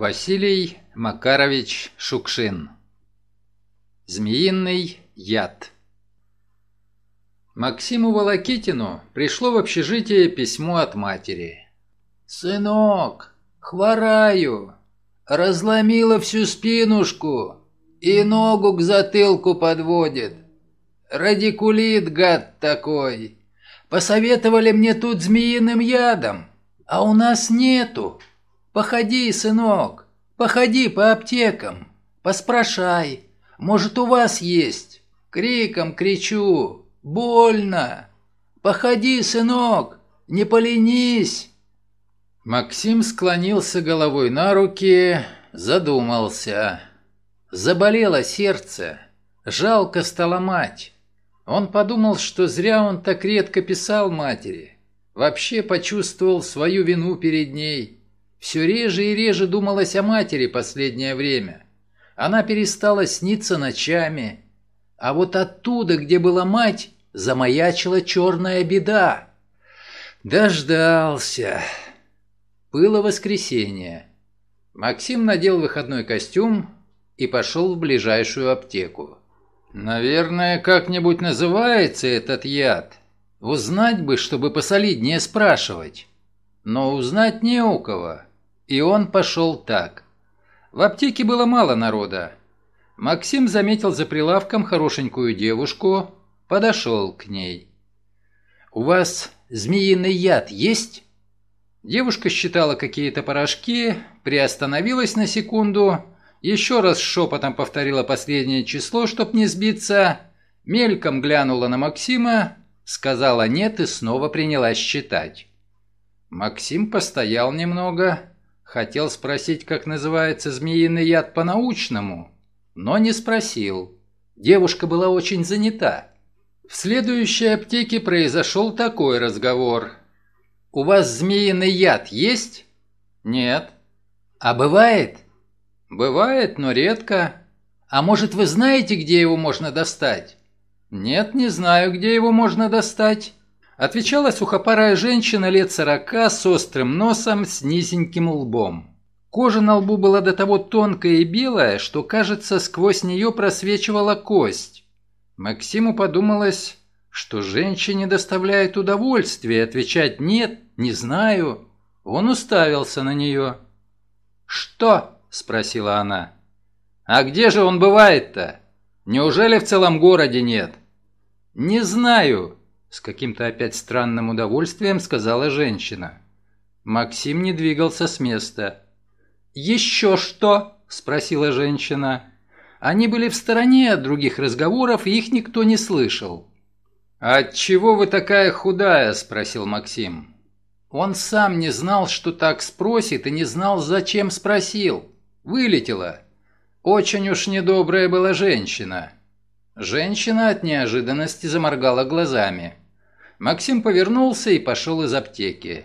Василий Макарович Шукшин Змеиный яд Максиму Волокитину пришло в общежитие письмо от матери. «Сынок, хвораю, разломила всю спинушку и ногу к затылку подводит. Радикулит, гад такой. Посоветовали мне тут змеиным ядом, а у нас нету. Походи, сынок, походи по аптекам, поспрашай, может, у вас есть. Криком кричу, больно. Походи, сынок, не поленись. Максим склонился головой на руки, задумался. Заболело сердце, жалко стало мать. Он подумал, что зря он так редко писал матери. Вообще почувствовал свою вину перед ней. Все реже и реже думалось о матери последнее время. Она перестала сниться ночами. А вот оттуда, где была мать, замаячила черная беда. Дождался. Было воскресенье. Максим надел выходной костюм и пошел в ближайшую аптеку. «Наверное, как-нибудь называется этот яд. Узнать бы, чтобы посолиднее спрашивать. Но узнать не у кого. И он пошел так. В аптеке было мало народа. Максим заметил за прилавком хорошенькую девушку, подошел к ней. «У вас змеиный яд есть?» Девушка считала какие-то порошки, приостановилась на секунду еще раз шепотом повторила последнее число, чтоб не сбиться, мельком глянула на Максима, сказала «нет» и снова принялась считать. Максим постоял немного, хотел спросить, как называется змеиный яд по-научному, но не спросил. Девушка была очень занята. В следующей аптеке произошел такой разговор. «У вас змеиный яд есть?» «Нет». «А бывает?» «Бывает, но редко. А может, вы знаете, где его можно достать?» «Нет, не знаю, где его можно достать», — отвечала сухопарая женщина лет сорока с острым носом, с низеньким лбом. Кожа на лбу была до того тонкая и белая, что, кажется, сквозь нее просвечивала кость. Максиму подумалось, что женщине доставляет удовольствие отвечать «нет, не знаю». Он уставился на нее. «Что?» – спросила она. «А где же он бывает-то? Неужели в целом городе нет?» «Не знаю», – с каким-то опять странным удовольствием сказала женщина. Максим не двигался с места. «Еще что?» – спросила женщина. Они были в стороне от других разговоров, их никто не слышал. «Отчего вы такая худая?» – спросил Максим. Он сам не знал, что так спросит, и не знал, зачем спросил. Вылетела. Очень уж недобрая была женщина. Женщина от неожиданности заморгала глазами. Максим повернулся и пошел из аптеки.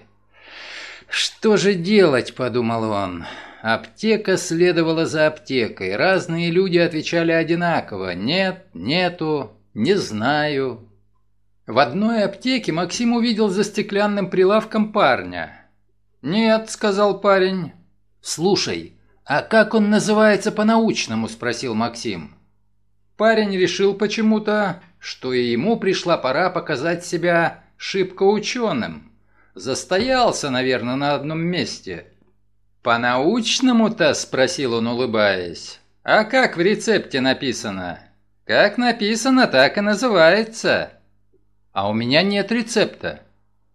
«Что же делать?» – подумал он. Аптека следовала за аптекой. Разные люди отвечали одинаково. «Нет, нету, не знаю». В одной аптеке Максим увидел за стеклянным прилавком парня. «Нет», – сказал парень. «Слушай, «А как он называется по-научному?» – спросил Максим. Парень решил почему-то, что и ему пришла пора показать себя шибко ученым. Застоялся, наверное, на одном месте. «По-научному-то?» – спросил он, улыбаясь. «А как в рецепте написано?» «Как написано, так и называется». «А у меня нет рецепта».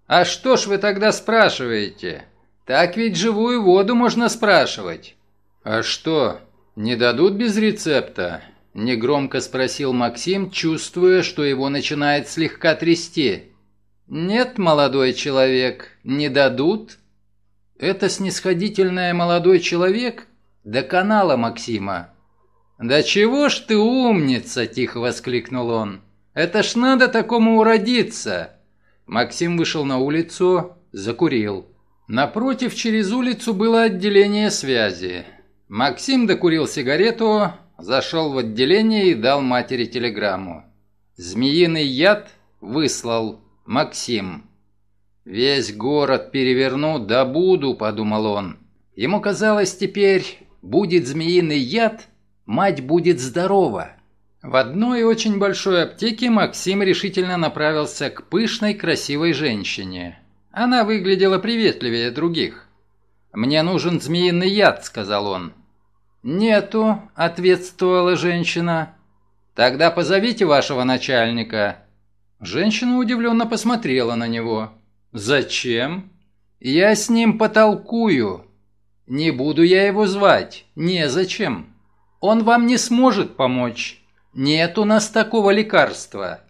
«А что ж вы тогда спрашиваете? Так ведь живую воду можно спрашивать». «А что, не дадут без рецепта?» – негромко спросил Максим, чувствуя, что его начинает слегка трясти. «Нет, молодой человек, не дадут». «Это снисходительное молодой человек?» «До канала Максима». «Да чего ж ты умница!» – тихо воскликнул он. «Это ж надо такому уродиться!» Максим вышел на улицу, закурил. Напротив, через улицу было отделение связи. Максим докурил сигарету, зашел в отделение и дал матери телеграмму. Змеиный яд выслал Максим. «Весь город переверну, да буду», — подумал он. Ему казалось теперь, будет змеиный яд, мать будет здорова. В одной очень большой аптеке Максим решительно направился к пышной красивой женщине. Она выглядела приветливее других. «Мне нужен змеиный яд», — сказал он. «Нету», — ответствовала женщина. «Тогда позовите вашего начальника». Женщина удивленно посмотрела на него. «Зачем?» «Я с ним потолкую. Не буду я его звать. Незачем. Он вам не сможет помочь. Нет у нас такого лекарства».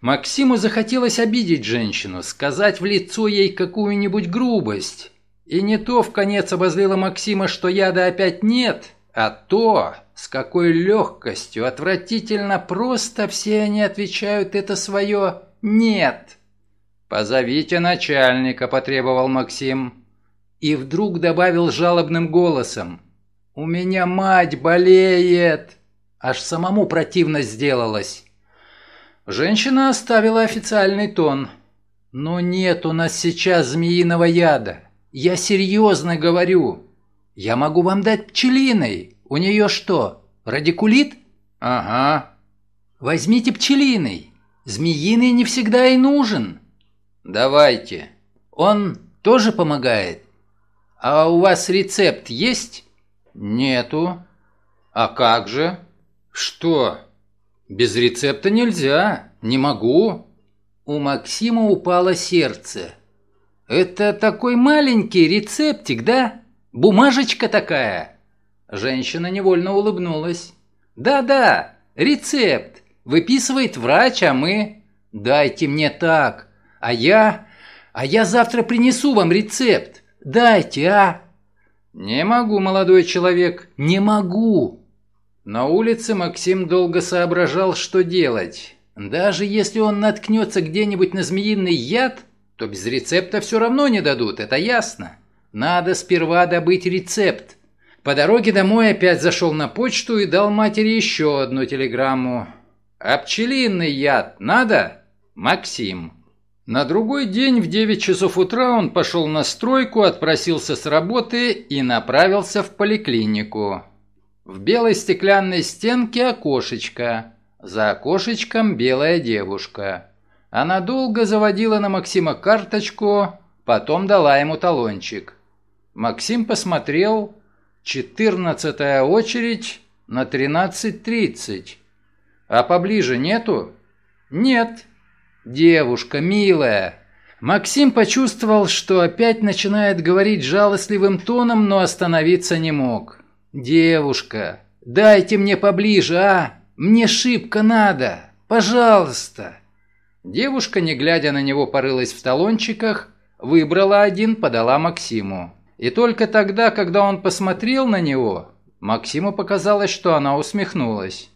Максиму захотелось обидеть женщину, сказать в лицо ей какую-нибудь грубость. И не то в конец обозлило Максима, что яда опять нет, а то, с какой легкостью, отвратительно просто все они отвечают это свое «нет». «Позовите начальника», – потребовал Максим. И вдруг добавил жалобным голосом. «У меня мать болеет!» Аж самому противно сделалось. Женщина оставила официальный тон. «Но нет у нас сейчас змеиного яда. Я серьезно говорю. Я могу вам дать пчелиной. У нее что, радикулит?» «Ага». «Возьмите пчелиный. Змеиный не всегда и нужен». «Давайте». «Он тоже помогает?» «А у вас рецепт есть?» «Нету». «А как же?» «Что?» «Без рецепта нельзя. Не могу». У Максима упало сердце. «Это такой маленький рецептик, да? Бумажечка такая?» Женщина невольно улыбнулась. «Да-да, рецепт. Выписывает врач, а мы...» «Дайте мне так. А я... А я завтра принесу вам рецепт. Дайте, а?» «Не могу, молодой человек, не могу. На улице Максим долго соображал, что делать. Даже если он наткнется где-нибудь на змеиный яд, то без рецепта все равно не дадут, это ясно. Надо сперва добыть рецепт. По дороге домой опять зашел на почту и дал матери еще одну телеграмму. «А яд надо?» «Максим». На другой день в 9 часов утра он пошел на стройку, отпросился с работы и направился в поликлинику. В белой стеклянной стенке окошечко. За окошечком белая девушка. Она долго заводила на Максима карточку, потом дала ему талончик. Максим посмотрел. Четырнадцатая очередь на тринадцать тридцать. А поближе нету? Нет. Девушка, милая. Максим почувствовал, что опять начинает говорить жалостливым тоном, но остановиться не мог. «Девушка, дайте мне поближе, а? Мне шибко надо! Пожалуйста!» Девушка, не глядя на него, порылась в талончиках, выбрала один, подала Максиму. И только тогда, когда он посмотрел на него, Максиму показалось, что она усмехнулась.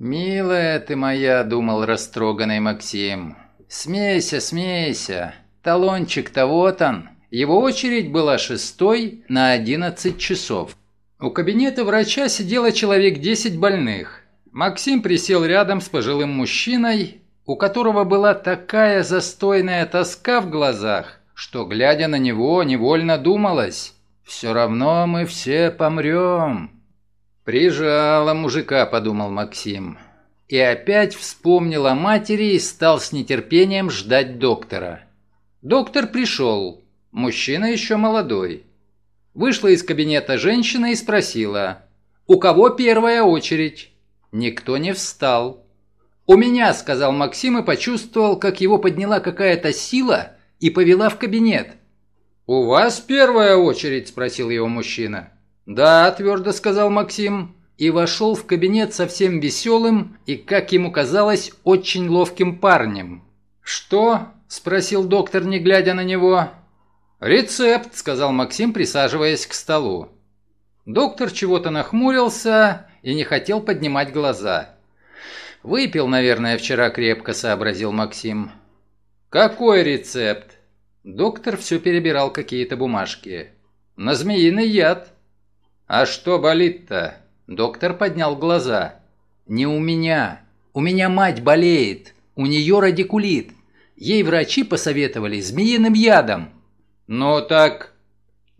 «Милая ты моя», — думал растроганный Максим. «Смейся, смейся. Талончик-то вот он». Его очередь была шестой на одиннадцать часов. У кабинета врача сидело человек 10 больных. Максим присел рядом с пожилым мужчиной, у которого была такая застойная тоска в глазах, что, глядя на него, невольно думалось «Все равно мы все помрем». «Прижало мужика», — подумал Максим. И опять вспомнил о матери и стал с нетерпением ждать доктора. Доктор пришел. Мужчина еще молодой. Вышла из кабинета женщина и спросила, «У кого первая очередь?» Никто не встал. «У меня», — сказал Максим и почувствовал, как его подняла какая-то сила и повела в кабинет. «У вас первая очередь?» – спросил его мужчина. «Да», – твердо сказал Максим, и вошел в кабинет совсем веселым и, как ему казалось, очень ловким парнем. «Что?» – спросил доктор, не глядя на него. «Рецепт», — сказал Максим, присаживаясь к столу. Доктор чего-то нахмурился и не хотел поднимать глаза. «Выпил, наверное, вчера крепко», — сообразил Максим. «Какой рецепт?» Доктор все перебирал какие-то бумажки. «На змеиный яд». «А что болит-то?» Доктор поднял глаза. «Не у меня. У меня мать болеет. У нее радикулит. Ей врачи посоветовали змеиным ядом». «Ну так...»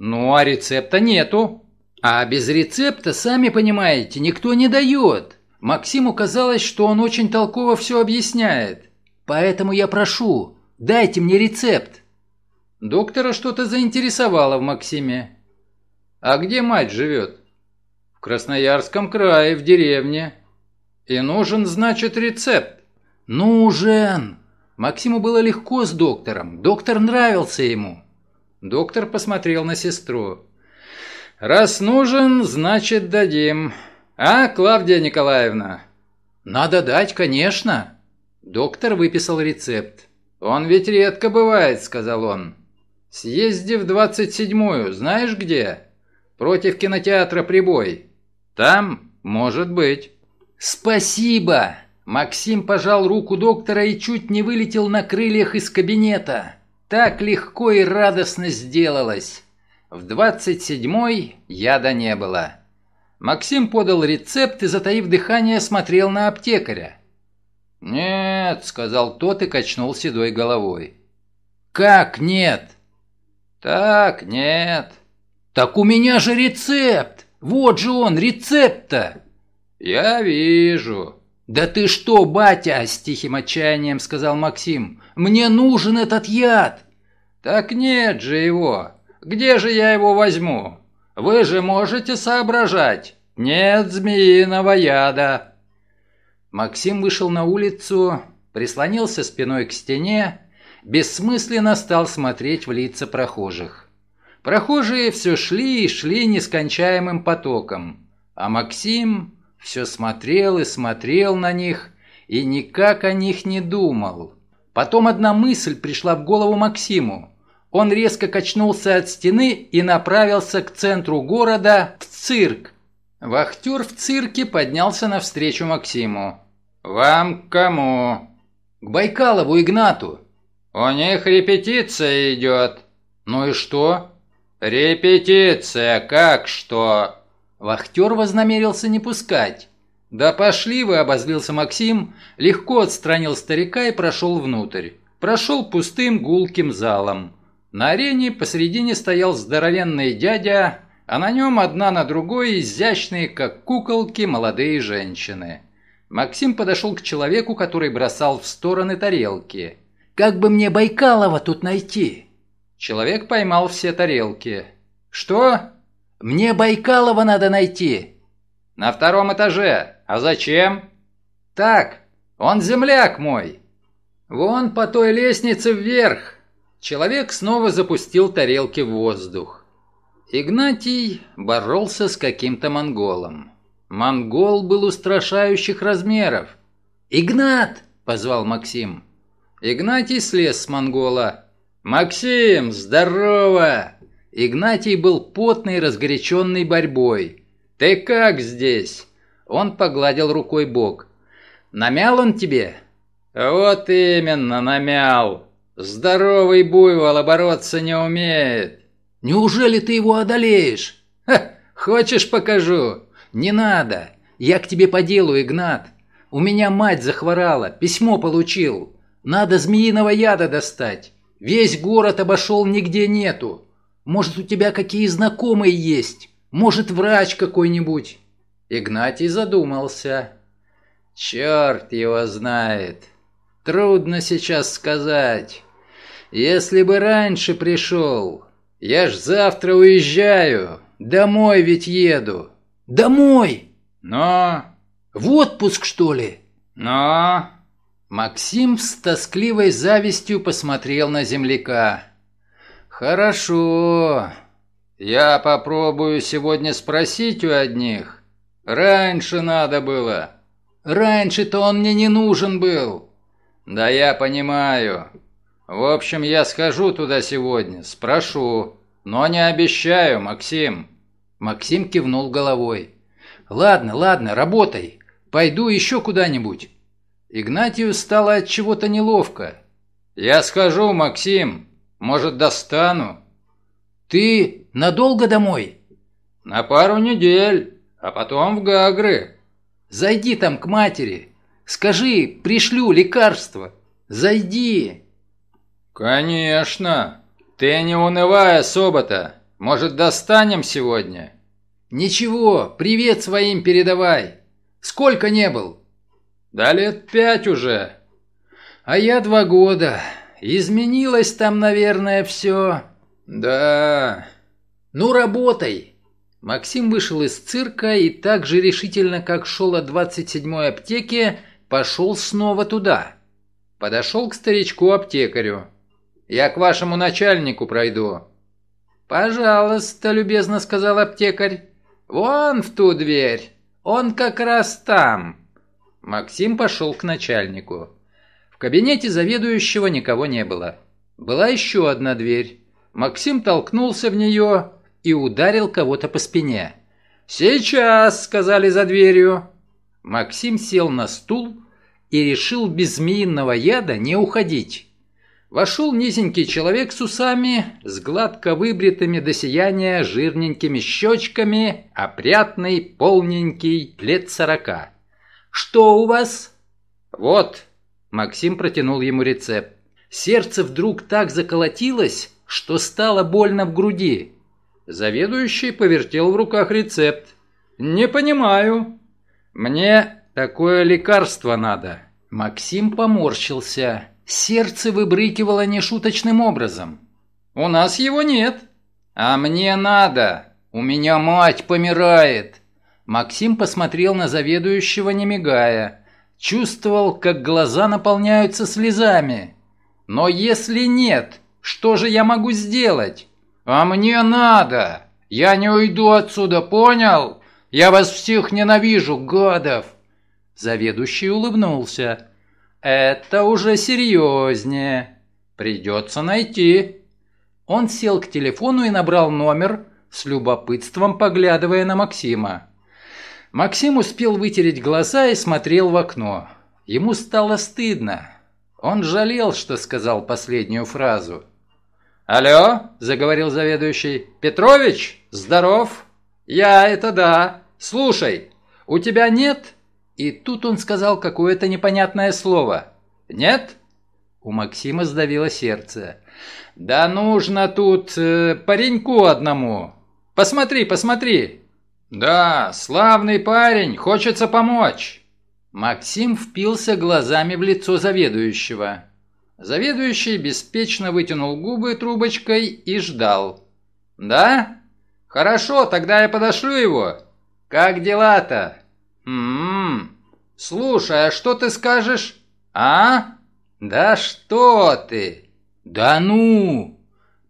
Ну, а рецепта нету. А без рецепта, сами понимаете, никто не дает. Максиму казалось, что он очень толково все объясняет. Поэтому я прошу, дайте мне рецепт. Доктора что-то заинтересовало в Максиме. А где мать живет? В Красноярском крае, в деревне. И нужен, значит, рецепт. Нужен. Максиму было легко с доктором. Доктор нравился ему. Доктор посмотрел на сестру. «Раз нужен, значит, дадим. А, Клавдия Николаевна?» «Надо дать, конечно». Доктор выписал рецепт. «Он ведь редко бывает», — сказал он. «Съезди в двадцать седьмую, знаешь где? Против кинотеатра «Прибой». Там, может быть». «Спасибо!» Максим пожал руку доктора и чуть не вылетел на крыльях из кабинета. Так легко и радостно сделалось. В двадцать седьмой яда не было. Максим подал рецепт и, затаив дыхание, смотрел на аптекаря. «Нет», — сказал тот и качнул седой головой. «Как нет?» «Так, нет». «Так у меня же рецепт! Вот же он, рецепт-то!» «Я вижу». «Да ты что, батя!» – с тихим отчаянием сказал Максим. «Мне нужен этот яд!» «Так нет же его! Где же я его возьму? Вы же можете соображать! Нет змеиного яда!» Максим вышел на улицу, прислонился спиной к стене, бессмысленно стал смотреть в лица прохожих. Прохожие все шли и шли нескончаемым потоком, а Максим все смотрел и смотрел на них и никак о них не думал. Потом одна мысль пришла в голову Максиму. Он резко качнулся от стены и направился к центру города, в цирк. Вахтер в цирке поднялся навстречу Максиму. «Вам к кому?» «К Байкалову Игнату». «У них репетиция идет». «Ну и что?» «Репетиция, как что?» Вахтер вознамерился не пускать. «Да пошли вы!» – обозлился Максим, легко отстранил старика и прошел внутрь. Прошел пустым гулким залом. На арене посредине стоял здоровенный дядя, а на нем одна на другой изящные, как куколки, молодые женщины. Максим подошел к человеку, который бросал в стороны тарелки. «Как бы мне Байкалова тут найти?» Человек поймал все тарелки. «Что?» Мне Байкалова надо найти». «На втором этаже. А зачем?» «Так, он земляк мой. Вон по той лестнице вверх». Человек снова запустил тарелки в воздух. Игнатий боролся с каким-то монголом. Монгол был устрашающих размеров. «Игнат!» – позвал Максим. Игнатий слез с монгола. «Максим, здорово!» Игнатий был потный, разгоряченный борьбой. «Ты как здесь?» Он погладил рукой бок. «Намял он тебе?» «Вот именно, намял. Здоровый буйвол, а бороться не умеет». «Неужели ты его одолеешь?» Ха, «Хочешь, покажу?» «Не надо. Я к тебе по делу, Игнат. У меня мать захворала, письмо получил. Надо змеиного яда достать. Весь город обошел, нигде нету. Может, у тебя какие знакомые есть? Может, врач какой-нибудь?» Игнатий задумался. «Черт его знает. Трудно сейчас сказать. Если бы раньше пришел. Я ж завтра уезжаю. Домой ведь еду». «Домой?» «Но...» «В отпуск, что ли?» «Но...» Максим с тоскливой завистью посмотрел на земляка. «Хорошо. Я попробую сегодня спросить у одних. Раньше надо было. Раньше-то он мне не нужен был». «Да я понимаю. В общем, я схожу туда сегодня, спрошу. Но не обещаю, Максим». Максим кивнул головой. «Ладно, ладно, работай. Пойду еще куда-нибудь». Игнатию стало от чего-то неловко. «Я схожу, Максим. Может, достану?» «Ты надолго домой?» «На пару недель, а потом в Гагры». «Зайди там к матери. Скажи, пришлю лекарство. Зайди». «Конечно. Ты не унывай особо-то. Может, достанем сегодня?» «Ничего, привет своим передавай. Сколько не был?» «Да лет пять уже». «А я два года. Изменилось там, наверное, все». «Да...» «Ну, работай!» Максим вышел из цирка и так же решительно, как шел от 27-й аптеки, пошел снова туда. Подошел к старичку-аптекарю. «Я к вашему начальнику пройду». «Пожалуйста», — любезно сказал аптекарь. «Вон в ту дверь. Он как раз там». Максим пошел к начальнику. В кабинете заведующего никого не было. Была еще одна дверь. Максим толкнулся в нее и ударил кого-то по спине. «Сейчас!» — сказали за дверью. Максим сел на стул и решил без змеиного яда не уходить. Вошел низенький человек с усами, с гладко выбритыми до сияния жирненькими щечками, опрятный, полненький, лет сорока. «Что у вас?» «Вот», — Максим протянул ему рецепт. Сердце вдруг так заколотилось, что стало больно в груди. Заведующий повертел в руках рецепт. «Не понимаю. Мне такое лекарство надо». Максим поморщился. Сердце выбрыкивало нешуточным образом. «У нас его нет». «А мне надо. У меня мать помирает». Максим посмотрел на заведующего, не мигая. Чувствовал, как глаза наполняются слезами. «Но если нет, что же я могу сделать? А мне надо. Я не уйду отсюда, понял? Я вас всех ненавижу, гадов. Заведующий улыбнулся. Это уже серьезнее. Придется найти. Он сел к телефону и набрал номер, с любопытством поглядывая на Максима. Максим успел вытереть глаза и смотрел в окно. Ему стало стыдно. Он жалел, что сказал последнюю фразу. «Алло», — заговорил заведующий. «Петрович, здоров?» «Я это да. Слушай, у тебя нет?» И тут он сказал какое-то непонятное слово. «Нет?» У Максима сдавило сердце. «Да нужно тут э, пареньку одному. Посмотри, посмотри». «Да, славный парень, хочется помочь». Максим впился глазами в лицо заведующего. Заведующий беспечно вытянул губы трубочкой и ждал. «Да? Хорошо, тогда я подошлю его. Как дела-то?» «М-м-м. Слушай, а что ты скажешь? А? Да что ты? Да ну!»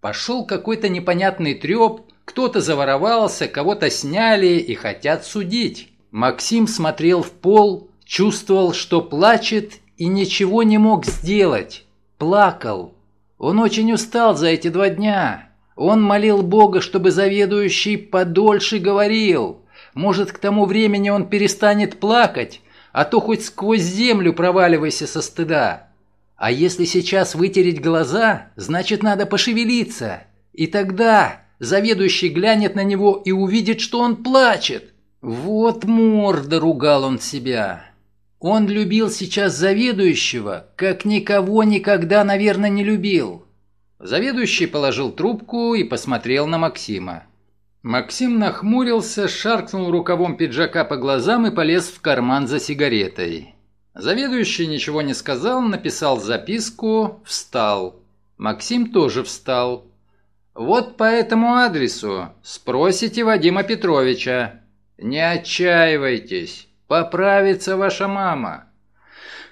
Пошел какой-то непонятный треп, кто-то заворовался, кого-то сняли и хотят судить. Максим смотрел в пол, чувствовал, что плачет и ничего не мог сделать плакал. Он очень устал за эти два дня. Он молил Бога, чтобы заведующий подольше говорил. Может, к тому времени он перестанет плакать, а то хоть сквозь землю проваливайся со стыда. А если сейчас вытереть глаза, значит, надо пошевелиться. И тогда заведующий глянет на него и увидит, что он плачет. Вот морда, ругал он себя. Он любил сейчас заведующего, как никого никогда, наверное, не любил. Заведующий положил трубку и посмотрел на Максима. Максим нахмурился, шаркнул рукавом пиджака по глазам и полез в карман за сигаретой. Заведующий ничего не сказал, написал записку, встал. Максим тоже встал. «Вот по этому адресу спросите Вадима Петровича. Не отчаивайтесь». Поправится ваша мама».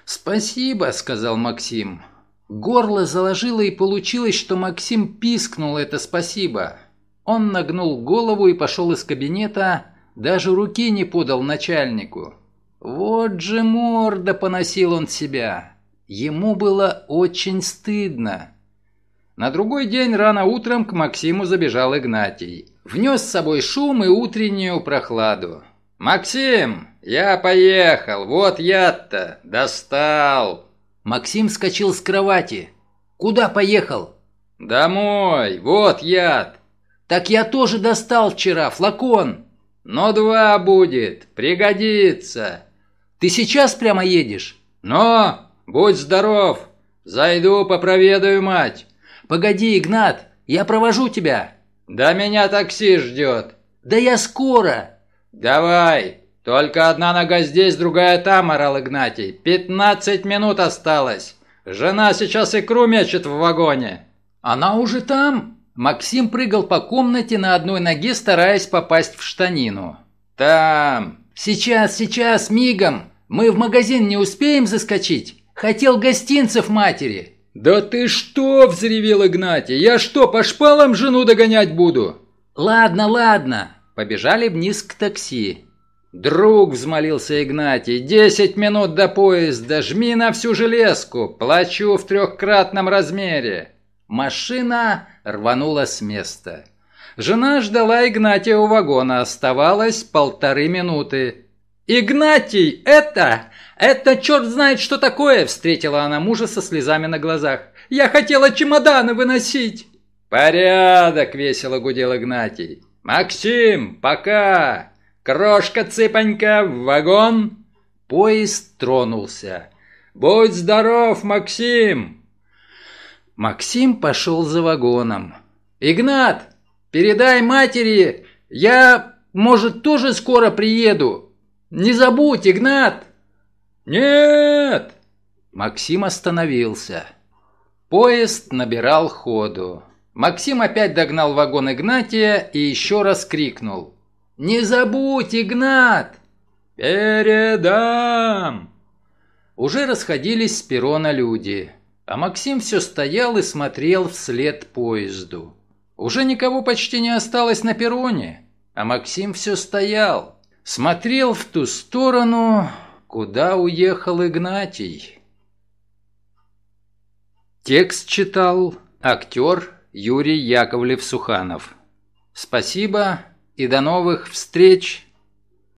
«Спасибо», — сказал Максим. Горло заложило и получилось, что Максим пискнул это «спасибо». Он нагнул голову и пошел из кабинета, даже руки не подал начальнику. Вот же морда поносил он себя. Ему было очень стыдно. На другой день рано утром к Максиму забежал Игнатий. Внес с собой шум и утреннюю прохладу. «Максим, я поехал, вот я-то, достал!» Максим скочил с кровати. «Куда поехал?» «Домой, вот яд!» «Так я тоже достал вчера, флакон!» «Но два будет, пригодится!» «Ты сейчас прямо едешь?» «Но, будь здоров! Зайду, попроведаю мать!» «Погоди, Игнат, я провожу тебя!» Да меня такси ждет. Да я скоро. Давай. Только одна нога здесь, другая там, орал Игнатий. Пятнадцать минут осталось. Жена сейчас икру мечет в вагоне. Она уже там? Максим прыгал по комнате на одной ноге, стараясь попасть в штанину. Там. Сейчас, сейчас, мигом. Мы в магазин не успеем заскочить. Хотел гостинцев матери. «Да ты что?» – взревел Игнатий. «Я что, по шпалам жену догонять буду?» «Ладно, ладно». Побежали вниз к такси. «Друг», – взмолился Игнатий, – «десять минут до поезда, жми на всю железку, плачу в трехкратном размере». Машина рванула с места. Жена ждала Игнатия у вагона, оставалось полторы минуты. «Игнатий, это... это черт знает что такое!» Встретила она мужа со слезами на глазах. «Я хотела чемоданы выносить!» «Порядок!» — весело гудел Игнатий. «Максим, пока! Крошка-цыпонька, в вагон!» Поезд тронулся. «Будь здоров, Максим!» Максим пошел за вагоном. «Игнат, передай матери, я, может, тоже скоро приеду. Не забудь, Игнат!» «Нет!» Максим остановился. Поезд набирал ходу. Максим опять догнал вагон Игнатия и еще раз крикнул. «Не забудь, Игнат!» «Передам!» Уже расходились с перрона люди. А Максим все стоял и смотрел вслед поезду. Уже никого почти не осталось на перроне, а Максим все стоял, смотрел в ту сторону, куда уехал Игнатий. Текст читал актер Юрий Яковлев-Суханов. Спасибо и до новых встреч!